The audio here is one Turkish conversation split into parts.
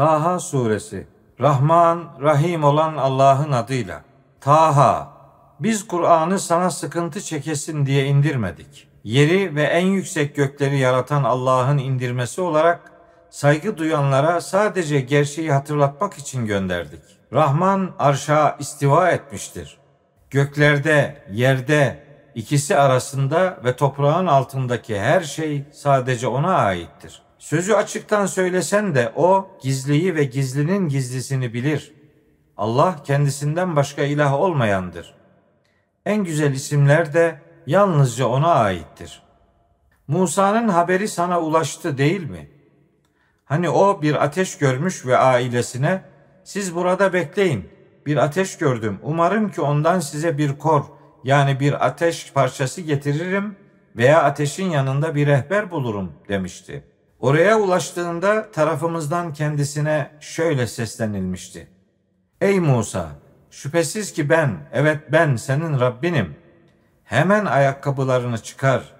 Taha suresi Rahman, Rahim olan Allah'ın adıyla. Taha, biz Kur'an'ı sana sıkıntı çekesin diye indirmedik. Yeri ve en yüksek gökleri yaratan Allah'ın indirmesi olarak saygı duyanlara sadece gerçeği hatırlatmak için gönderdik. Rahman arşa istiva etmiştir. Göklerde, yerde, ikisi arasında ve toprağın altındaki her şey sadece ona aittir. Sözü açıktan söylesen de o gizliyi ve gizlinin gizlisini bilir. Allah kendisinden başka ilah olmayandır. En güzel isimler de yalnızca ona aittir. Musa'nın haberi sana ulaştı değil mi? Hani o bir ateş görmüş ve ailesine siz burada bekleyin. Bir ateş gördüm. Umarım ki ondan size bir kor yani bir ateş parçası getiririm veya ateşin yanında bir rehber bulurum demişti. Oraya ulaştığında tarafımızdan kendisine şöyle seslenilmişti. Ey Musa, şüphesiz ki ben, evet ben senin Rabbinim. Hemen ayakkabılarını çıkar.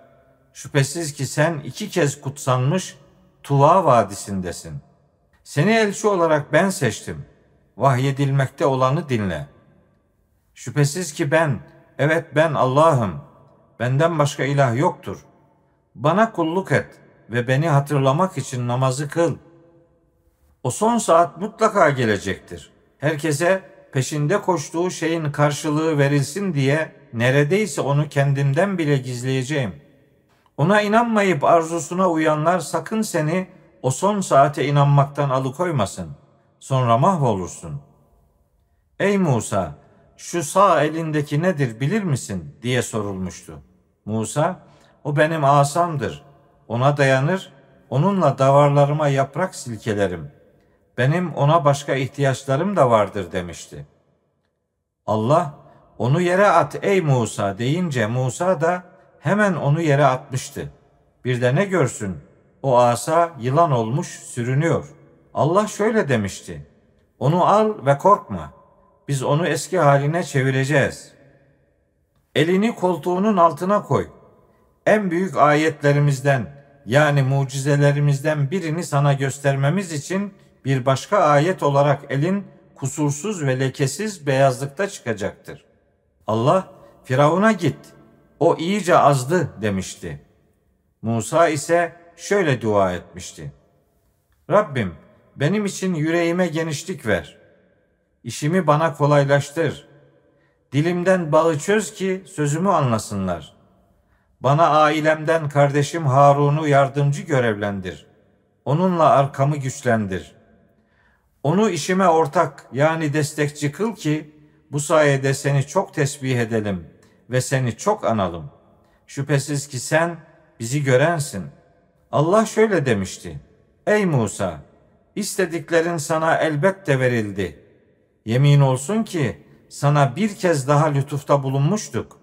Şüphesiz ki sen iki kez kutsanmış Tuva vadisindesin. Seni elçi olarak ben seçtim. Vahyedilmekte olanı dinle. Şüphesiz ki ben, evet ben Allah'ım. Benden başka ilah yoktur. Bana kulluk et ve beni hatırlamak için namazı kıl. O son saat mutlaka gelecektir. Herkese peşinde koştuğu şeyin karşılığı verilsin diye neredeyse onu kendimden bile gizleyeceğim. Ona inanmayıp arzusuna uyanlar sakın seni o son saate inanmaktan alıkoymasın. Sonra mahvolursun. Ey Musa, şu sağ elindeki nedir bilir misin diye sorulmuştu. Musa, o benim asamdır. Ona dayanır, onunla davarlarıma yaprak silkelerim. Benim ona başka ihtiyaçlarım da vardır demişti. Allah, onu yere at ey Musa deyince Musa da hemen onu yere atmıştı. Bir de ne görsün? O asa yılan olmuş sürünüyor. Allah şöyle demişti. Onu al ve korkma. Biz onu eski haline çevireceğiz. Elini koltuğunun altına koy. En büyük ayetlerimizden yani mucizelerimizden birini sana göstermemiz için bir başka ayet olarak elin kusursuz ve lekesiz beyazlıkta çıkacaktır. Allah Firavun'a git. O iyice azdı demişti. Musa ise şöyle dua etmişti. Rabbim benim için yüreğime genişlik ver. İşimi bana kolaylaştır. Dilimden bağı çöz ki sözümü anlasınlar. Bana ailemden kardeşim Harun'u yardımcı görevlendir. Onunla arkamı güçlendir. Onu işime ortak yani destekçi kıl ki bu sayede seni çok tesbih edelim ve seni çok analım. Şüphesiz ki sen bizi görensin. Allah şöyle demişti. Ey Musa, istediklerin sana elbette verildi. Yemin olsun ki sana bir kez daha lütufta bulunmuştuk.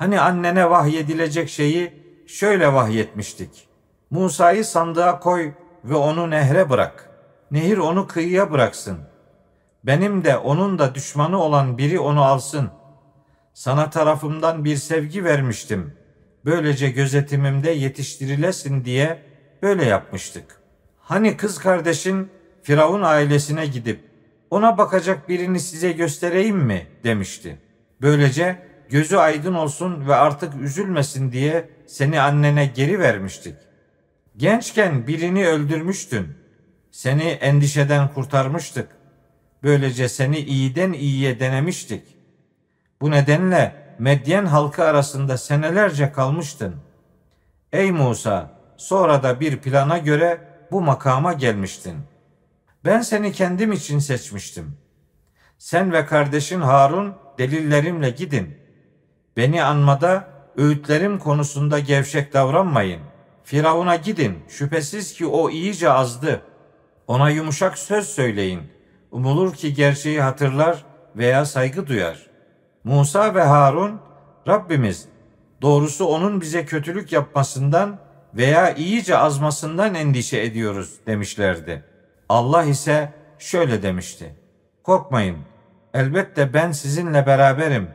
Hani annene vahyedilecek şeyi şöyle vahyetmiştik. Musa'yı sandığa koy ve onu nehre bırak. Nehir onu kıyıya bıraksın. Benim de onun da düşmanı olan biri onu alsın. Sana tarafımdan bir sevgi vermiştim. Böylece gözetimimde yetiştirilesin diye böyle yapmıştık. Hani kız kardeşin Firavun ailesine gidip ona bakacak birini size göstereyim mi demişti. Böylece gözü aydın olsun ve artık üzülmesin diye seni annene geri vermiştik. Gençken birini öldürmüştün. Seni endişeden kurtarmıştık. Böylece seni iyiden iyiye denemiştik. Bu nedenle Medyen halkı arasında senelerce kalmıştın. Ey Musa, sonra da bir plana göre bu makama gelmiştin. Ben seni kendim için seçmiştim. Sen ve kardeşin Harun delillerimle gidin. Beni anmada öğütlerim konusunda gevşek davranmayın. Firavun'a gidin. Şüphesiz ki o iyice azdı. Ona yumuşak söz söyleyin. Umulur ki gerçeği hatırlar veya saygı duyar. Musa ve Harun Rabbimiz doğrusu onun bize kötülük yapmasından veya iyice azmasından endişe ediyoruz demişlerdi. Allah ise şöyle demişti. Korkmayın. Elbette ben sizinle beraberim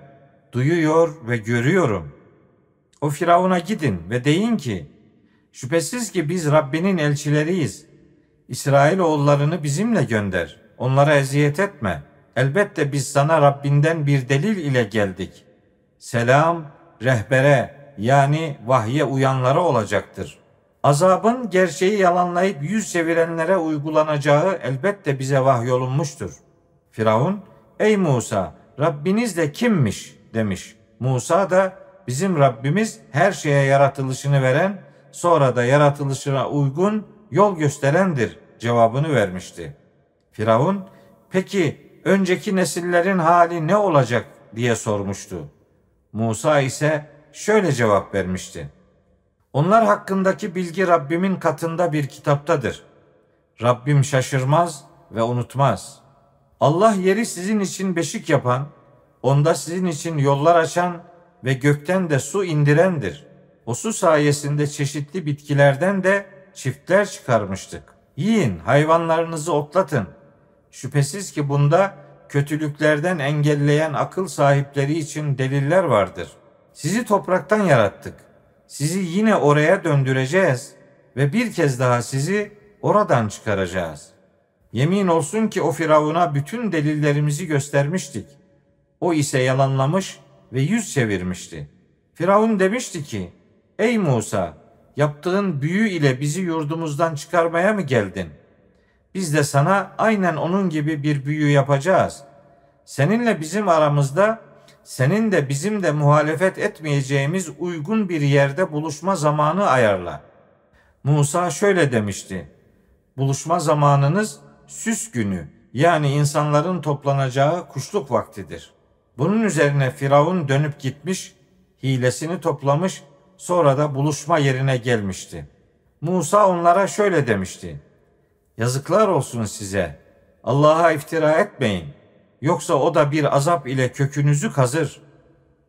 duyuyor ve görüyorum. O Firavun'a gidin ve deyin ki, şüphesiz ki biz Rabbinin elçileriyiz. İsrail oğullarını bizimle gönder. Onlara eziyet etme. Elbette biz sana Rabbinden bir delil ile geldik. Selam rehbere yani vahye uyanlara olacaktır. Azabın gerçeği yalanlayıp yüz çevirenlere uygulanacağı elbette bize vahyolunmuştur. Firavun, ey Musa Rabbiniz de kimmiş demiş. Musa da bizim Rabbimiz her şeye yaratılışını veren, sonra da yaratılışına uygun yol gösterendir cevabını vermişti. Firavun, peki önceki nesillerin hali ne olacak diye sormuştu. Musa ise şöyle cevap vermişti. Onlar hakkındaki bilgi Rabbimin katında bir kitaptadır. Rabbim şaşırmaz ve unutmaz. Allah yeri sizin için beşik yapan, onda sizin için yollar açan ve gökten de su indirendir. O su sayesinde çeşitli bitkilerden de çiftler çıkarmıştık. Yiyin, hayvanlarınızı otlatın. Şüphesiz ki bunda kötülüklerden engelleyen akıl sahipleri için deliller vardır. Sizi topraktan yarattık. Sizi yine oraya döndüreceğiz ve bir kez daha sizi oradan çıkaracağız. Yemin olsun ki o Firavun'a bütün delillerimizi göstermiştik. O ise yalanlamış ve yüz çevirmişti. Firavun demişti ki, Ey Musa, yaptığın büyü ile bizi yurdumuzdan çıkarmaya mı geldin? Biz de sana aynen onun gibi bir büyü yapacağız. Seninle bizim aramızda, senin de bizim de muhalefet etmeyeceğimiz uygun bir yerde buluşma zamanı ayarla. Musa şöyle demişti. Buluşma zamanınız süs günü yani insanların toplanacağı kuşluk vaktidir. Bunun üzerine Firavun dönüp gitmiş, hilesini toplamış, sonra da buluşma yerine gelmişti. Musa onlara şöyle demişti. Yazıklar olsun size. Allah'a iftira etmeyin. Yoksa o da bir azap ile kökünüzü kazır.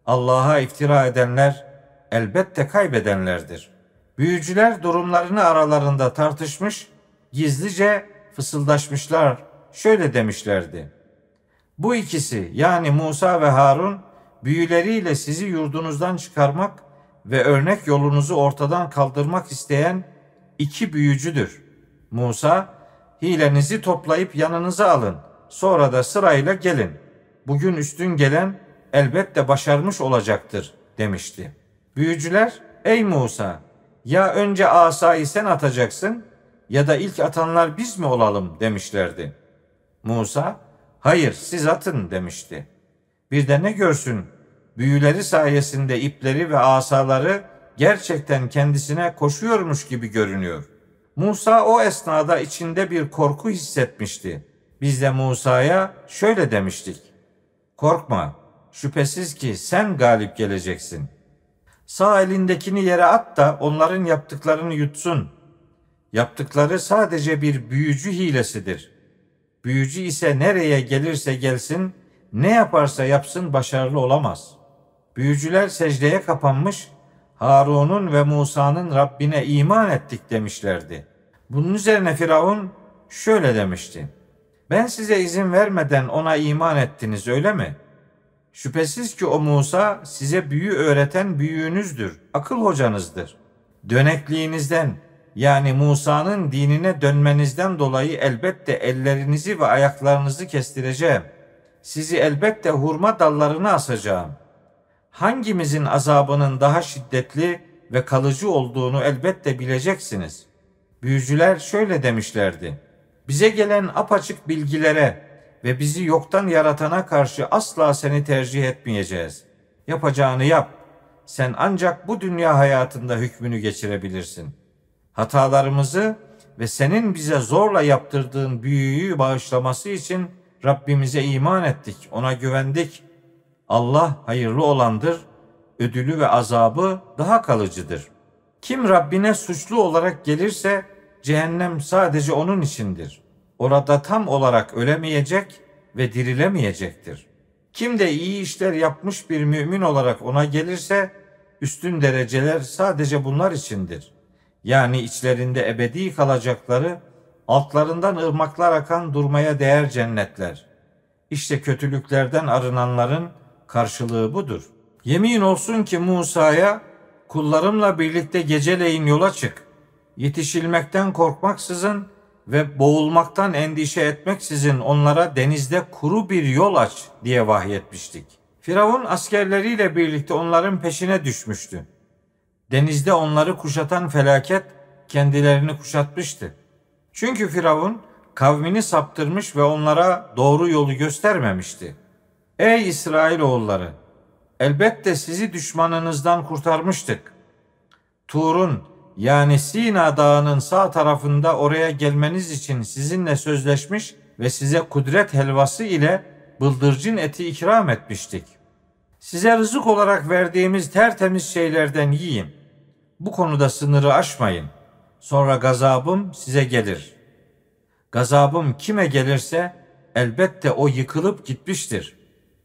Allah'a iftira edenler elbette kaybedenlerdir. Büyücüler durumlarını aralarında tartışmış, gizlice fısıldaşmışlar. Şöyle demişlerdi. Bu ikisi yani Musa ve Harun büyüleriyle sizi yurdunuzdan çıkarmak ve örnek yolunuzu ortadan kaldırmak isteyen iki büyücüdür. Musa, hilenizi toplayıp yanınıza alın. Sonra da sırayla gelin. Bugün üstün gelen elbette başarmış olacaktır demişti. Büyücüler, ey Musa, ya önce asayı sen atacaksın ya da ilk atanlar biz mi olalım demişlerdi. Musa, hayır siz atın demişti. Bir de ne görsün büyüleri sayesinde ipleri ve asaları gerçekten kendisine koşuyormuş gibi görünüyor. Musa o esnada içinde bir korku hissetmişti. Biz de Musa'ya şöyle demiştik. Korkma, şüphesiz ki sen galip geleceksin. Sağ elindekini yere at da onların yaptıklarını yutsun. Yaptıkları sadece bir büyücü hilesidir. Büyücü ise nereye gelirse gelsin, ne yaparsa yapsın başarılı olamaz. Büyücüler secdeye kapanmış, Harun'un ve Musa'nın Rabbine iman ettik demişlerdi. Bunun üzerine Firavun şöyle demişti. Ben size izin vermeden ona iman ettiniz öyle mi? Şüphesiz ki o Musa size büyü öğreten büyüğünüzdür, akıl hocanızdır. Dönekliğinizden yani Musa'nın dinine dönmenizden dolayı elbette ellerinizi ve ayaklarınızı kestireceğim. Sizi elbette hurma dallarına asacağım. Hangimizin azabının daha şiddetli ve kalıcı olduğunu elbette bileceksiniz. Büyücüler şöyle demişlerdi. Bize gelen apaçık bilgilere ve bizi yoktan yaratana karşı asla seni tercih etmeyeceğiz. Yapacağını yap. Sen ancak bu dünya hayatında hükmünü geçirebilirsin. Hatalarımızı ve senin bize zorla yaptırdığın büyüyü bağışlaması için Rabbimize iman ettik, ona güvendik. Allah hayırlı olandır, ödülü ve azabı daha kalıcıdır. Kim Rabbine suçlu olarak gelirse cehennem sadece onun içindir. Orada tam olarak ölemeyecek ve dirilemeyecektir. Kim de iyi işler yapmış bir mümin olarak ona gelirse üstün dereceler sadece bunlar içindir. Yani içlerinde ebedi kalacakları, altlarından ırmaklar akan durmaya değer cennetler. İşte kötülüklerden arınanların karşılığı budur. Yemin olsun ki Musa'ya kullarımla birlikte geceleyin yola çık. Yetişilmekten korkmaksızın ve boğulmaktan endişe etmeksizin onlara denizde kuru bir yol aç diye vahyetmiştik. Firavun askerleriyle birlikte onların peşine düşmüştü. Denizde onları kuşatan felaket kendilerini kuşatmıştı. Çünkü Firavun kavmini saptırmış ve onlara doğru yolu göstermemişti. Ey İsrailoğulları! Elbette sizi düşmanınızdan kurtarmıştık. Tur'un yani Sina Dağı'nın sağ tarafında oraya gelmeniz için sizinle sözleşmiş ve size kudret helvası ile bıldırcın eti ikram etmiştik. Size rızık olarak verdiğimiz tertemiz şeylerden yiyin. Bu konuda sınırı aşmayın. Sonra gazabım size gelir. Gazabım kime gelirse elbette o yıkılıp gitmiştir.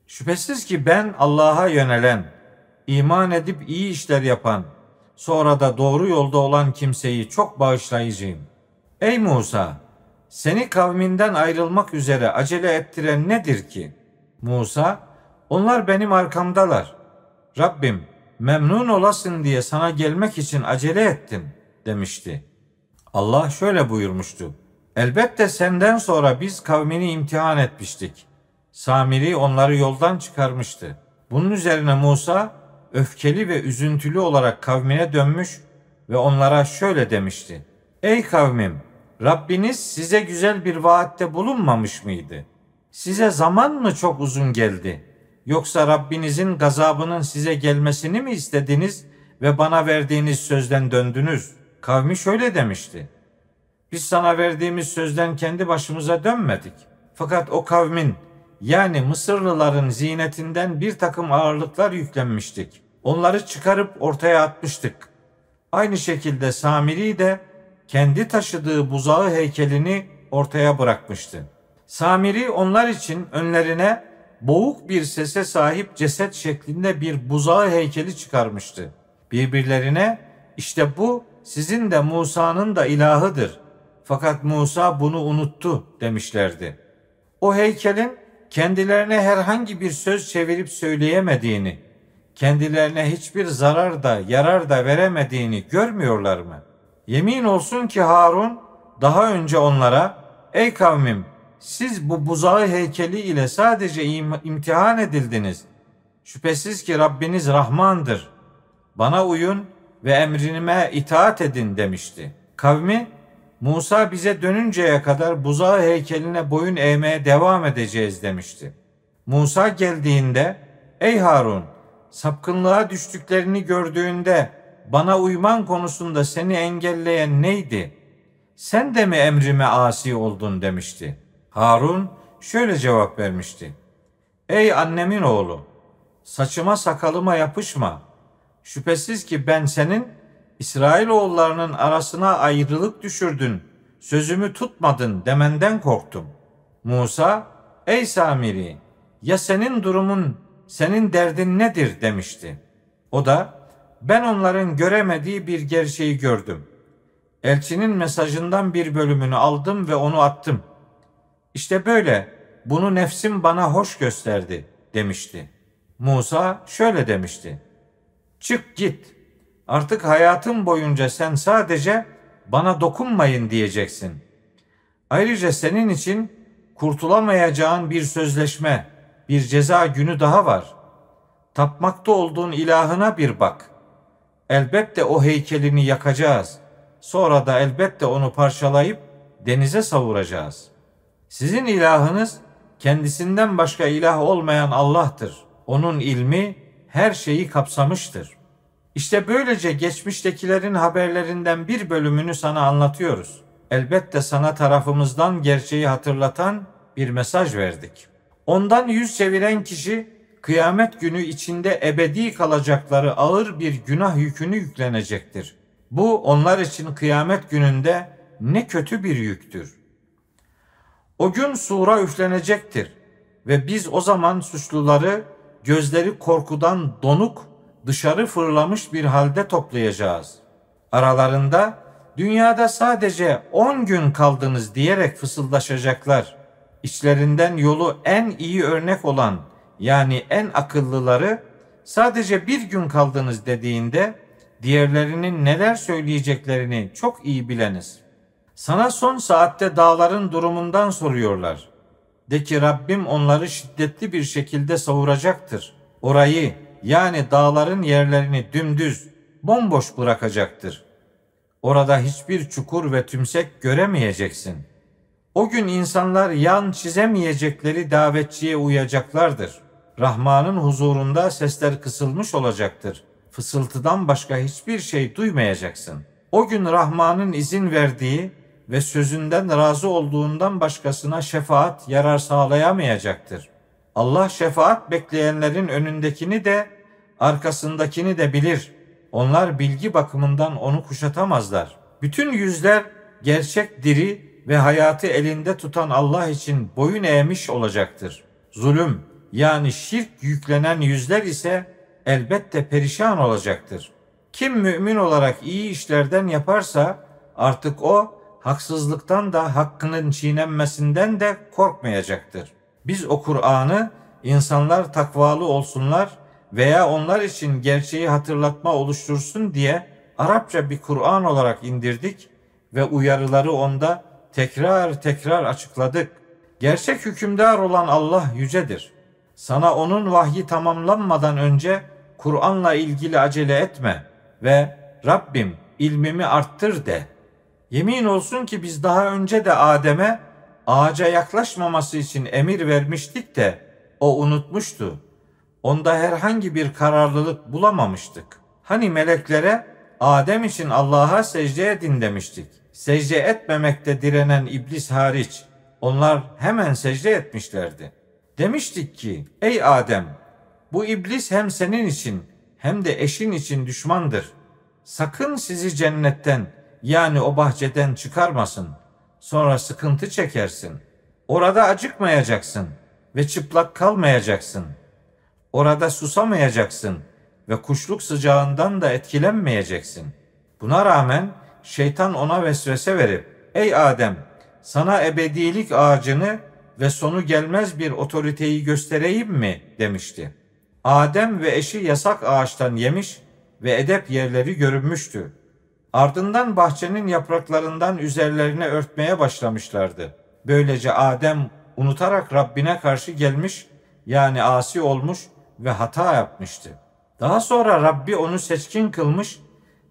Şüphesiz ki ben Allah'a yönelen, iman edip iyi işler yapan, sonra da doğru yolda olan kimseyi çok bağışlayıcıyım. Ey Musa! Seni kavminden ayrılmak üzere acele ettiren nedir ki? Musa, onlar benim arkamdalar. Rabbim, memnun olasın diye sana gelmek için acele ettim demişti. Allah şöyle buyurmuştu. Elbette senden sonra biz kavmini imtihan etmiştik. Samiri onları yoldan çıkarmıştı. Bunun üzerine Musa öfkeli ve üzüntülü olarak kavmine dönmüş ve onlara şöyle demişti. Ey kavmim! Rabbiniz size güzel bir vaatte bulunmamış mıydı? Size zaman mı çok uzun geldi? Yoksa Rabbinizin gazabının size gelmesini mi istediniz ve bana verdiğiniz sözden döndünüz? Kavmi şöyle demişti. Biz sana verdiğimiz sözden kendi başımıza dönmedik. Fakat o kavmin yani Mısırlıların zinetinden bir takım ağırlıklar yüklenmiştik. Onları çıkarıp ortaya atmıştık. Aynı şekilde Samiri de kendi taşıdığı buzağı heykelini ortaya bırakmıştı. Samiri onlar için önlerine boğuk bir sese sahip ceset şeklinde bir buzağı heykeli çıkarmıştı. Birbirlerine işte bu sizin de Musa'nın da ilahıdır. Fakat Musa bunu unuttu demişlerdi. O heykelin kendilerine herhangi bir söz çevirip söyleyemediğini, kendilerine hiçbir zarar da yarar da veremediğini görmüyorlar mı? Yemin olsun ki Harun daha önce onlara ey kavmim siz bu buzağı heykeli ile sadece im- imtihan edildiniz. Şüphesiz ki Rabbiniz Rahmandır. Bana uyun ve emrinime itaat edin demişti. Kavmi Musa bize dönünceye kadar buzağı heykeline boyun eğmeye devam edeceğiz demişti. Musa geldiğinde ey Harun sapkınlığa düştüklerini gördüğünde bana uyman konusunda seni engelleyen neydi? Sen de mi emrime asi oldun demişti. Harun şöyle cevap vermişti. Ey annemin oğlu saçıma sakalıma yapışma. Şüphesiz ki ben senin İsrailoğullarının arasına ayrılık düşürdün, sözümü tutmadın demenden korktum. Musa, ey Samiri, ya senin durumun, senin derdin nedir demişti. O da, ben onların göremediği bir gerçeği gördüm. Elçinin mesajından bir bölümünü aldım ve onu attım. İşte böyle, bunu nefsim bana hoş gösterdi demişti. Musa şöyle demişti. Çık git.'' Artık hayatım boyunca sen sadece bana dokunmayın diyeceksin. Ayrıca senin için kurtulamayacağın bir sözleşme, bir ceza günü daha var. Tapmakta olduğun ilahına bir bak. Elbette o heykelini yakacağız. Sonra da elbette onu parçalayıp denize savuracağız. Sizin ilahınız kendisinden başka ilah olmayan Allah'tır. Onun ilmi her şeyi kapsamıştır.'' İşte böylece geçmiştekilerin haberlerinden bir bölümünü sana anlatıyoruz. Elbette sana tarafımızdan gerçeği hatırlatan bir mesaj verdik. Ondan yüz çeviren kişi kıyamet günü içinde ebedi kalacakları ağır bir günah yükünü yüklenecektir. Bu onlar için kıyamet gününde ne kötü bir yüktür. O gün sura üflenecektir ve biz o zaman suçluları gözleri korkudan donuk dışarı fırlamış bir halde toplayacağız. Aralarında dünyada sadece on gün kaldınız diyerek fısıldaşacaklar. İçlerinden yolu en iyi örnek olan yani en akıllıları sadece bir gün kaldınız dediğinde diğerlerinin neler söyleyeceklerini çok iyi bileniz. Sana son saatte dağların durumundan soruyorlar. De ki Rabbim onları şiddetli bir şekilde savuracaktır. Orayı yani dağların yerlerini dümdüz, bomboş bırakacaktır. Orada hiçbir çukur ve tümsek göremeyeceksin. O gün insanlar yan çizemeyecekleri davetçiye uyacaklardır. Rahman'ın huzurunda sesler kısılmış olacaktır. Fısıltıdan başka hiçbir şey duymayacaksın. O gün Rahman'ın izin verdiği ve sözünden razı olduğundan başkasına şefaat yarar sağlayamayacaktır. Allah şefaat bekleyenlerin önündekini de arkasındakini de bilir. Onlar bilgi bakımından onu kuşatamazlar. Bütün yüzler gerçek diri ve hayatı elinde tutan Allah için boyun eğmiş olacaktır. Zulüm yani şirk yüklenen yüzler ise elbette perişan olacaktır. Kim mümin olarak iyi işlerden yaparsa artık o haksızlıktan da hakkının çiğnenmesinden de korkmayacaktır. Biz o Kur'an'ı insanlar takvalı olsunlar veya onlar için gerçeği hatırlatma oluştursun diye Arapça bir Kur'an olarak indirdik ve uyarıları onda tekrar tekrar açıkladık. Gerçek hükümdar olan Allah yücedir. Sana onun vahyi tamamlanmadan önce Kur'an'la ilgili acele etme ve Rabbim ilmimi arttır de. Yemin olsun ki biz daha önce de Adem'e ağaca yaklaşmaması için emir vermiştik de o unutmuştu. Onda herhangi bir kararlılık bulamamıştık. Hani meleklere Adem için Allah'a secde edin demiştik. Secde etmemekte direnen iblis hariç onlar hemen secde etmişlerdi. Demiştik ki ey Adem bu iblis hem senin için hem de eşin için düşmandır. Sakın sizi cennetten yani o bahçeden çıkarmasın. Sonra sıkıntı çekersin. Orada acıkmayacaksın ve çıplak kalmayacaksın. Orada susamayacaksın ve kuşluk sıcağından da etkilenmeyeceksin. Buna rağmen şeytan ona vesvese verip ey Adem sana ebedilik ağacını ve sonu gelmez bir otoriteyi göstereyim mi demişti. Adem ve eşi yasak ağaçtan yemiş ve edep yerleri görünmüştü. Ardından bahçenin yapraklarından üzerlerine örtmeye başlamışlardı. Böylece Adem unutarak Rabbine karşı gelmiş yani asi olmuş ve hata yapmıştı. Daha sonra Rabbi onu seçkin kılmış,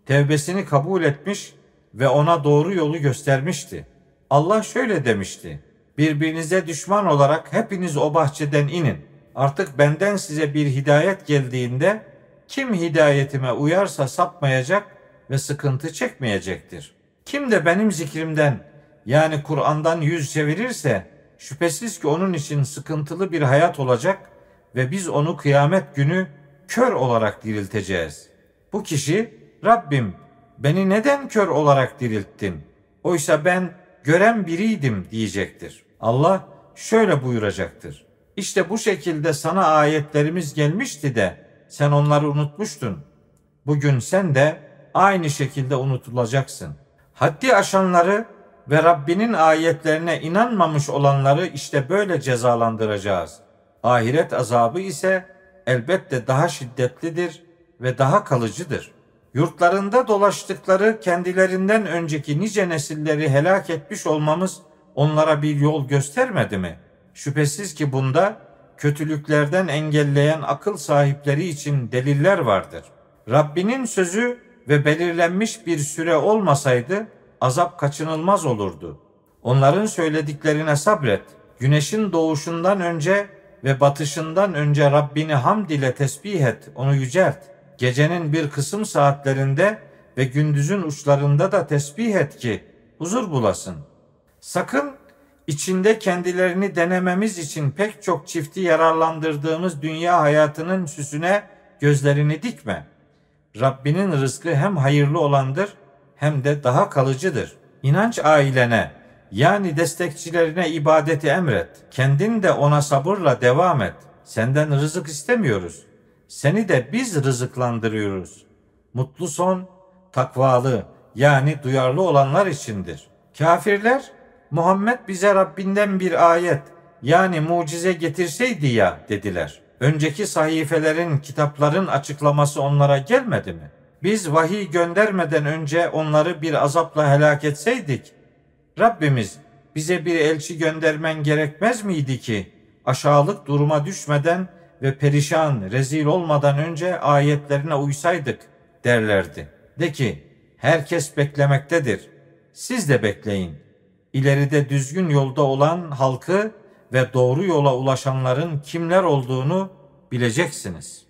tevbesini kabul etmiş ve ona doğru yolu göstermişti. Allah şöyle demişti. Birbirinize düşman olarak hepiniz o bahçeden inin. Artık benden size bir hidayet geldiğinde kim hidayetime uyarsa sapmayacak ve sıkıntı çekmeyecektir. Kim de benim zikrimden yani Kur'an'dan yüz çevirirse şüphesiz ki onun için sıkıntılı bir hayat olacak ve biz onu kıyamet günü kör olarak dirilteceğiz. Bu kişi Rabbim beni neden kör olarak dirilttin? Oysa ben gören biriydim diyecektir. Allah şöyle buyuracaktır. İşte bu şekilde sana ayetlerimiz gelmişti de sen onları unutmuştun. Bugün sen de aynı şekilde unutulacaksın. Haddi aşanları ve Rabbinin ayetlerine inanmamış olanları işte böyle cezalandıracağız. Ahiret azabı ise elbette daha şiddetlidir ve daha kalıcıdır. Yurtlarında dolaştıkları kendilerinden önceki nice nesilleri helak etmiş olmamız onlara bir yol göstermedi mi? Şüphesiz ki bunda kötülüklerden engelleyen akıl sahipleri için deliller vardır. Rabbinin sözü ve belirlenmiş bir süre olmasaydı azap kaçınılmaz olurdu. Onların söylediklerine sabret. Güneşin doğuşundan önce ve batışından önce Rabbini hamd ile tesbih et, onu yücelt. Gecenin bir kısım saatlerinde ve gündüzün uçlarında da tesbih et ki huzur bulasın. Sakın içinde kendilerini denememiz için pek çok çifti yararlandırdığımız dünya hayatının süsüne gözlerini dikme. Rabbinin rızkı hem hayırlı olandır hem de daha kalıcıdır. İnanç ailene yani destekçilerine ibadeti emret. Kendin de ona sabırla devam et. Senden rızık istemiyoruz. Seni de biz rızıklandırıyoruz. Mutlu son takvalı yani duyarlı olanlar içindir. Kafirler Muhammed bize Rabbinden bir ayet yani mucize getirseydi ya dediler. Önceki sahifelerin, kitapların açıklaması onlara gelmedi mi? Biz vahiy göndermeden önce onları bir azapla helak etseydik, Rabbimiz bize bir elçi göndermen gerekmez miydi ki aşağılık duruma düşmeden ve perişan, rezil olmadan önce ayetlerine uysaydık derlerdi. De ki herkes beklemektedir. Siz de bekleyin. İleride düzgün yolda olan halkı ve doğru yola ulaşanların kimler olduğunu bileceksiniz.''